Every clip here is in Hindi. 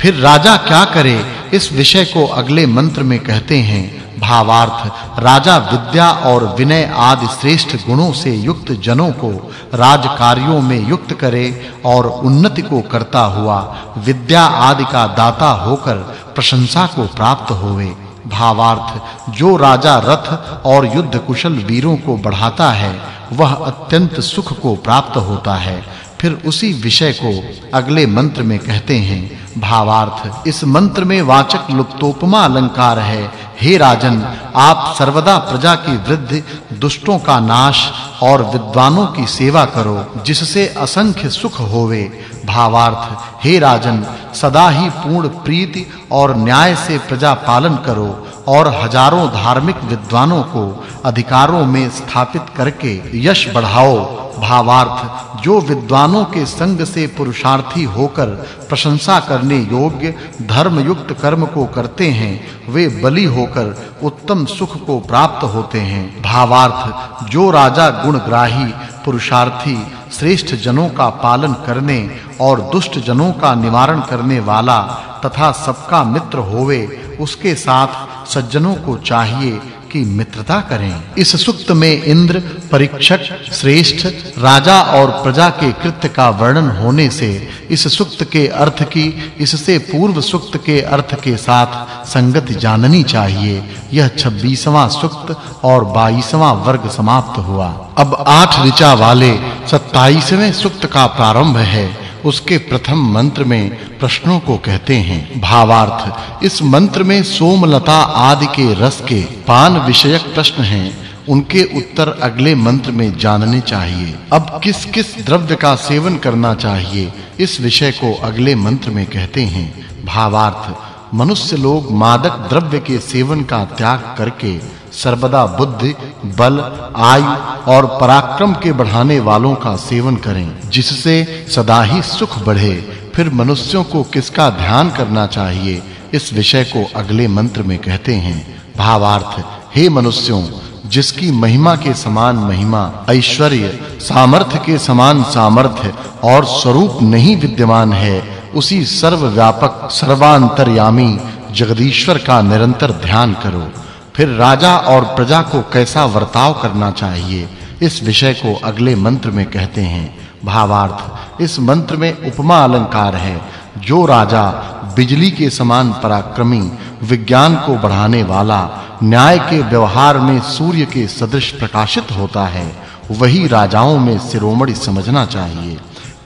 फिर राजा क्या करे? इस विषय को अगले मंत्र में कहते हैं, भावार्थ, राजा विद्या और विनय आदि श्रेष्ठ गुणों से युक्त जनों को राज कार्यों में युक्त करे और उन्नति को करता हुआ विद्या आदि का दाता होकर प्रशंसा को प्राप्त होवे। भावार्थ, जो राजा रथ और युद्ध कुशल वीरों को बढ़ाता है, वह अत्यंत सुख को प्राप्त होता है। फिर उसी विषय को अगले मंत्र में कहते हैं भावार्थ। इस मंत्र में वाचक लुप्तोपमा अलंकार है। हे राजन, आप सर्वदा प्रजा की वृद्धि, दुष्टों का नाश और विद्वानों की सेवा करो, जिससे असंख्य सुख होवे। भावार्थ, हे राजन, सदा ही पूर्ण प्रीति और न्याय से प्रजा पालन करो। और हज़ारों धार्मिक विद्वानों को अधिकारों में स्थापित करके यश बढ़ाओ। भावार्थ, जो विद्वानों के संग से पुरुषार्थी होकर प्रशंसा करने योग्य धर्म युक्त कर्म को करते हैं, वे बलि होकर उत्तम सुख को प्राप्त होते हैं। भावार्थ, जो राजा गुणग्राही, पुरुषार्थी, श्रेष्ठ जनों का पालन करने और दुष्ट जनों का निवारण करने वाला तथा सबका मित्र होवे उसके साथ सज्जनों को चाहिए कि मित्रता करें। इस सुक्त में इंद्र, परीक्षक, श्रेष्ठ, राजा और प्रजा के कृत्य का वर्णन होने से इस सुक्त के अर्थ की, इससे पूर्व सुक्त के अर्थ के साथ संगति जाननी चाहिए। यह 26वां सुक्त और 22वां वर्ग समाप्त हुआ। अब आठ ऋचा वाले 27वें सुक्त का प्रारंभ है। उसके प्रथम मंत्र में प्रश्नों को कहते हैं। भावार्थ, इस मंत्र में सोमलता आदि के रस के पान विषयक प्रश्न हैं। उनके उत्तर अगले मंत्र में जानने चाहिए। अब किस-किस द्रव्य का सेवन करना चाहिए, इस विषय को अगले मंत्र में कहते हैं। भावार्थ मनुष्य लोग मादक द्रव्य के सेवन का त्याग करके सर्वदा बुद्धि, बल, आयु और पराक्रम के बढ़ाने वालों का सेवन करें, जिससे सदा ही सुख बढ़े। फिर मनुष्यों को किसका ध्यान करना चाहिए? इस विषय को अगले मंत्र में कहते हैं। भावार्थ, हे मनुष्यों, जिसकी महिमा के समान महिमा, ऐश्वर्य, सामर्थ्य के समान सामर्थ्य और स्वरूप नहीं विद्यमान है उसी सर्वव्यापक, सर्वांतर्यामी जगदीश्वर का निरंतर ध्यान करो। फिर राजा और प्रजा को कैसा वर्ताव करना चाहिए, इस विषय को अगले मंत्र में कहते हैं। भावार्थ, इस मंत्र में उपमा अलंकार है। जो राजा बिजली के समान पराक्रमी, विज्ञान को बढ़ाने वाला, न्याय के व्यवहार में सूर्य के सदृश प्रकाशित होता है, वही राजाओं में शिरोमणि समझना चाहिए।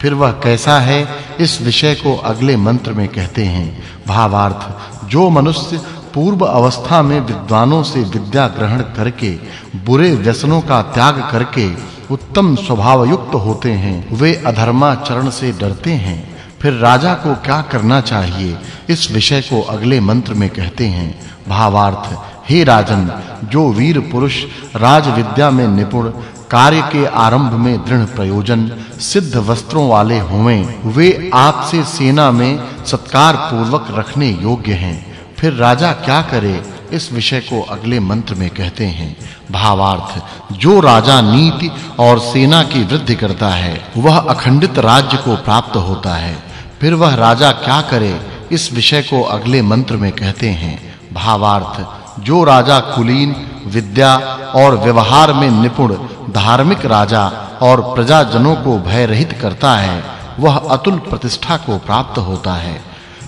फिर वह कैसा है, इस विषय को अगले मंत्र में कहते हैं। भावार्थ, जो मनुष्य पूर्व अवस्था में विद्वानों से विद्या ग्रहण करके, बुरे व्यसनों का त्याग करके उत्तम स्वभाव युक्त होते हैं, वे अधर्माचरण से डरते हैं। फिर राजा को क्या करना चाहिए, इस विषय को अगले मंत्र में कहते हैं। भावार्थ, हे राजन, जो वीर पुरुष राज विद्या में निपुण कार्य के आरंभ में दृढ़ प्रयोजन, सिद्ध वस्त्रों वाले होवें, वे आपसे सेना में सत्कार पूर्वक रखने योग्य हैं। फिर राजा क्या करे? इस विषय को अगले मंत्र में कहते हैं। भावार्थ, जो राजा नीति और सेना की वृद्धि करता है, वह अखंडित राज्य को प्राप्त होता है। फिर वह राजा क्या करे? इस विषय को अगले मंत्र में कहते हैं। भावार्थ, जो राजा कुलीन विद्या और व्यवहार में निपुण धार्मिक राजा और प्रजाजनों को भय रहित करता है, वह अतुल प्रतिष्ठा को प्राप्त होता है।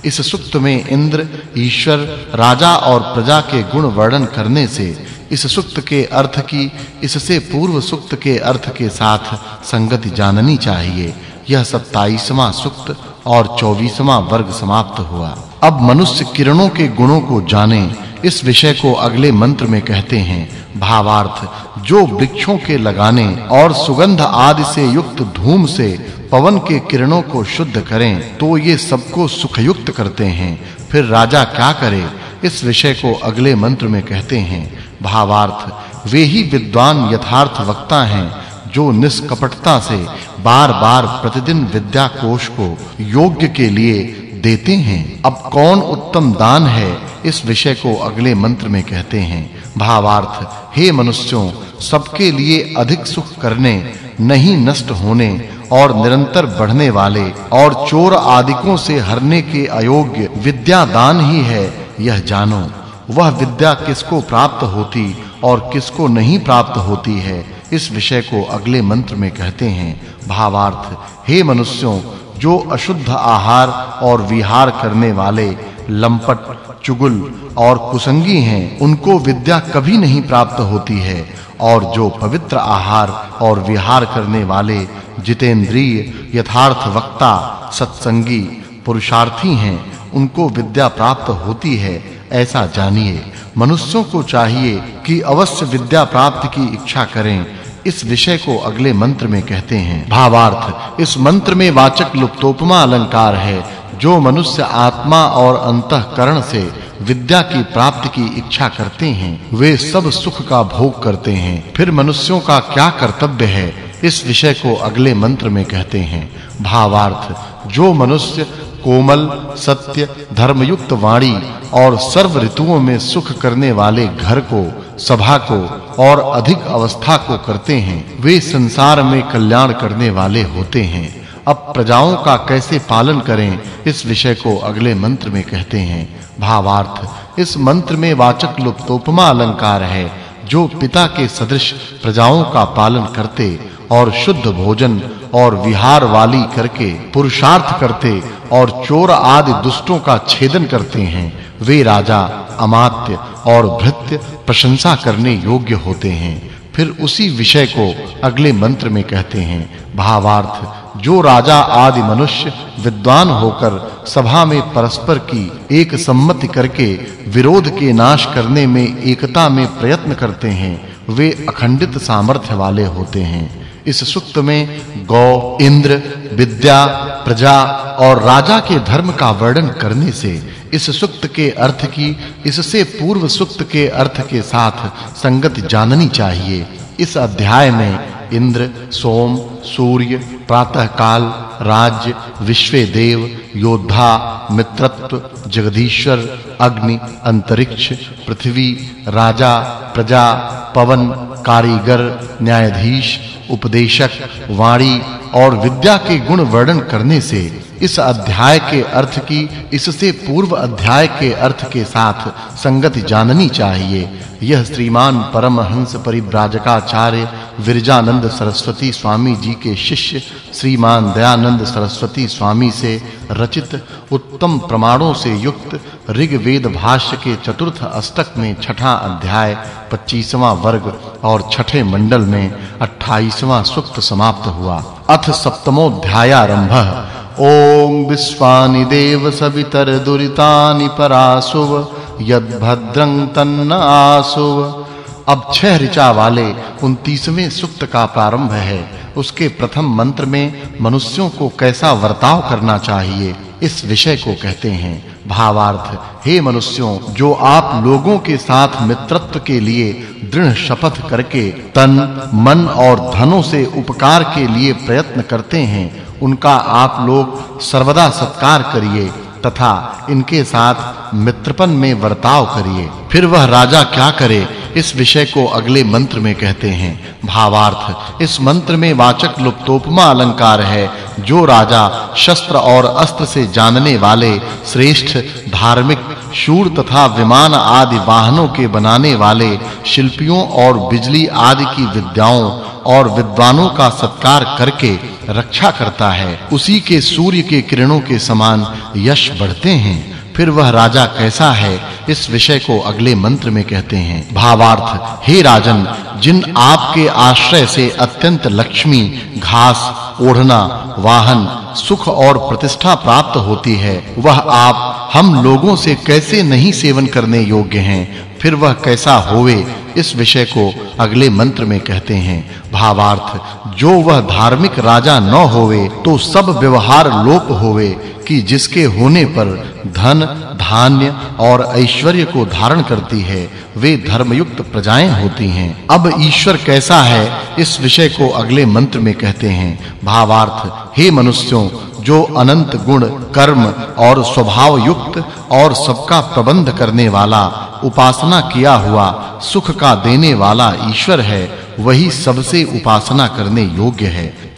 इस सुक्त में इंद्र, ईश्वर, राजा और प्रजा के गुण वर्णन करने से, इस सुक्त के अर्थ की, इससे पूर्व सुक्त के अर्थ के साथ संगति जाननी चाहिए। यह 27वां सुक्त और 24वां वर्ग समाप्त हुआ। अब मनुष्य किरणों के गुणों को जाने इस विषय को अगले मंत्र में कहते हैं, भावार्थ, जो वृक्षों के लगाने और सुगंध आदि से युक्त धूम से पवन के किरणों को शुद्ध करें तो ये सबको सुखयुक्त करते हैं। फिर राजा क्या करे? इस विषय को अगले मंत्र में कहते हैं, भावार्थ, वे ही विद्वान यथार्थ वक्ता हैं, जो निष्कपटता से बार-बार प्रतिदिन विद्या कोश को योग्य के लिए देते हैं। अब कौन उत्तम दान है? इस विषय को अगले मंत्र में कहते हैं। भावार्थ, हे मनुष्यों, सबके लिए अधिक सुख करने, नहीं नष्ट होने, और निरंतर बढ़ने वाले, और चोर आदिकों से हरने के अयोग्य विद्या दान ही है, यह जानो। वह विद्या किसको प्राप्त होती और किसको नहीं प्राप्त होती है? इस विषय को अगले मंत्र में कहते हैं। भावार्थ, हे मनुष्यों जो अशुद्ध आहार और विहार करने वाले, लंपट, चुगल और कुसंगी हैं, उनको विद्या कभी नहीं प्राप्त होती है। और जो पवित्र आहार और विहार करने वाले, जितेंद्रिय, यथार्थ वक्ता, सत्संगी, पुरुषार्थी हैं, उनको विद्या प्राप्त होती है, ऐसा जानिए। मनुष्यों को चाहिए कि अवश्य विद्या प्राप्त की इच्छा करें। इस विषय को अगले मंत्र में कहते हैं। भावार्थ, इस मंत्र में वाचक् लुप्तोपमा अलंकार है, जो मनुष्य आत्मा और अंतःकरण से विद्या की प्राप्ति की इच्छा करते हैं। वे सब सुख का भोग करते हैं। फिर मनुष्यों का क्या कर्तव्य है? इस विषय को अगले मंत्र में कहते हैं। भावार्थ, जो मनुष्य कोमल, सत्य, धर्मयुक्त वाणी और सर्व ऋतुओं में सुख करने वाले घर को सभा को और अधिक अवस्था को करते हैं, वे संसार में कल्याण करने वाले होते हैं। अब प्रजाओं का कैसे पालन करें, इस विषय को अगले मंत्र में कहते हैं। भावार्थ, इस मंत्र में वाचक् लुप्तोपमा अलंकार है। जो पिता के सदृश प्रजाओं का पालन करते और शुद्ध भोजन और विहार वाली करके पुरुषार्थ करते और चोर आदि दुष्टों का छेदन करते हैं, वे राजा अमात्य और भृत्य प्रशंसा करने योग्य होते हैं। फिर उसी विषय को अगले मंत्र में कहते हैं, भावार्थ, जो राजा आदि मनुष्य विद्वान होकर सभा में परस्पर की एक सम्मति करके विरोध के नाश करने में एकता में प्रयत्न करते हैं, वे अखंडित सामर्थ्य वाले होते हैं। इस सुक्त में गौ, इंद्र, विद्या, प्रजा और राजा के धर्म का वर्णन करने से इस सुक्त के अर्थ की, इससे पूर्व सुक्त के अर्थ के साथ संगति जाननी चाहिए। इस अध्याय में इंद्र, सोम, सूर्य प्रातः काल राज्य विश्व देव योद्धा, मित्रत्व, जगदीश्वर, अग्नि, अंतरिक्ष, पृथ्वी, राजा, प्रजा, पवन कारीगर न्यायाधीश उपदेशक वाणी और विद्या के गुण वर्णन करने से इस अध्याय के अर्थ की, इससे पूर्व अध्याय के अर्थ के साथ संगति जाननी चाहिए। यह श्रीमान परमहंस परिव्राजकाचार्य विरजानंद सरस्वती स्वामी जी के शिष्य श्रीमान दयानंद सरस्वती स्वामी से रचित उत्तम प्रमाणों से युक्त ऋग्वेद भाष्य के चतुर्थ अष्टक में छठा अध्याय 25वां वर्ग और छठे मंडल में 28वां सूक्त समाप्त हुआ। अथ सप्तमोध्याय आरंभः ओम विश्वानि देव सवितर दुरितानि परासुव यद्भद्रं तन्न आसुव अब छह ऋचा वाले 29वें सुक्त का प्रारंभ है। उसके प्रथम मंत्र में मनुष्यों को कैसा वर्ताव करना चाहिए, इस विषय को कहते हैं। भावार्थ, हे मनुष्यों, जो आप लोगों के साथ मित्रत्व के लिए दृढ़ शपथ करके तन, मन और धनों से उपकार के लिए प्रयत्न करते हैं, उनका आप लोग सर्वदा सत्कार करिए तथा इनके साथ मित्रपन में वर्ताव करिए। फिर वह राजा क्या करे इस विषय को अगले मंत्र में कहते हैं, भावार्थ। इस मंत्र में वाचक् लुप्तोपमा अलंकार है, जो राजा शस्त्र और अस्त्र से जानने वाले, श्रेष्ठ, धार्मिक, शूर तथा विमान आदि वाहनों के बनाने वाले, शिल्पियों और बिजली आदि की विद्याओं और विद्वानों का सत्कार करके रक्षा करता है। उसी के सूर्य के किरणों के समान यश बढ़ते हैं। फिर वह राजा कैसा है इस विषय को अगले मंत्र में कहते हैं। भावार्थ, हे राजन, जिन आपके आश्रय से अत्यंत लक्ष्मी, घास, ओढ़ना, वाहन, सुख और प्रतिष्ठा प्राप्त होती है, वह आप हम लोगों से कैसे नहीं सेवन करने योग्य हैं? फिर वह कैसा होवे? इस विषय को अगले मंत्र में कहते हैं, भावार्थ, जो वह धार्मिक राजा न होवे तो सब व्यवहार लोप होवे, कि जिसके होने पर धन, धान्य और ऐश्वर्य को धारण करती है, वे धर्मयुक्त प्रजाएँ होती हैं। अब ईश्वर कैसा है, इस विषय को अगले मंत्र में कहते हैं, भावार्थ, हे मनुष्यों, जो अनंत गुण, कर्म और स्वभाव युक्त और सबका प्रबंध करने वाला उपासना किया हुआ सुख का देने वाला ईश्वर है, वही सबसे उपासना करने योग्य है।